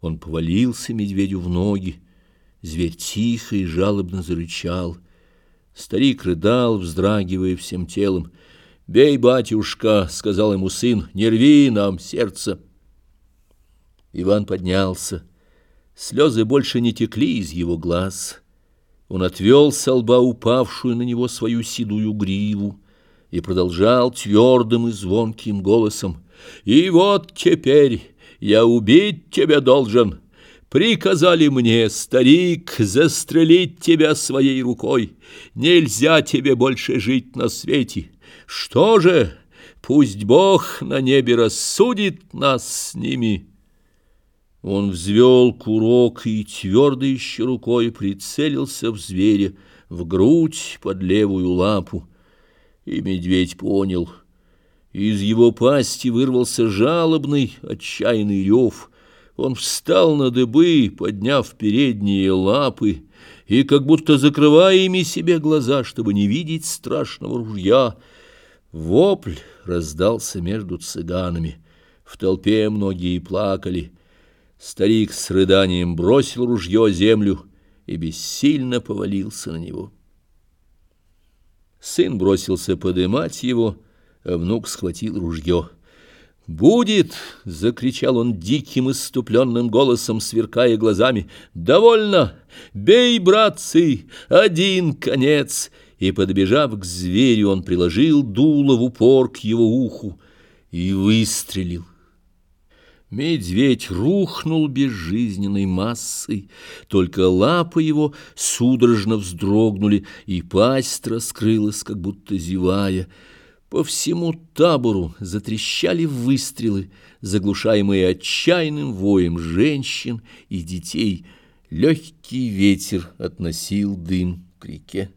Он повалился медведю в ноги. Зверь тихо и жалобно зарычал. Старик рыдал, вздрагивая всем телом. «Бей, батюшка!» — сказал ему сын. «Не рви нам сердце!» Иван поднялся. Слезы больше не текли из его глаз. Он отвел со лба упавшую на него свою седую гриву и продолжал твердым и звонким голосом. «И вот теперь я убить тебя должен. Приказали мне, старик, застрелить тебя своей рукой. Нельзя тебе больше жить на свете. Что же, пусть Бог на небе рассудит нас с ними». Он взвел курок и твердой еще рукой прицелился в зверя, в грудь под левую лапу. И медведь понял. Из его пасти вырвался жалобный, отчаянный рев. Он встал на дыбы, подняв передние лапы, и, как будто закрывая ими себе глаза, чтобы не видеть страшного ружья, вопль раздался между цыганами. В толпе многие плакали — Старик с рыданием бросил ружье землю и бессильно повалился на него. Сын бросился подымать его, а внук схватил ружье. «Будет!» — закричал он диким иступленным голосом, сверкая глазами. «Довольно! Бей, братцы! Один конец!» И, подбежав к зверю, он приложил дуло в упор к его уху и выстрелил. Медведь рухнул безжизненной массой, только лапы его судорожно вздрогнули, и пасть раскрылась, как будто зевая. По всему табору затрещали выстрелы, заглушаемые отчаянным воем женщин и детей. Легкий ветер относил дым к реке.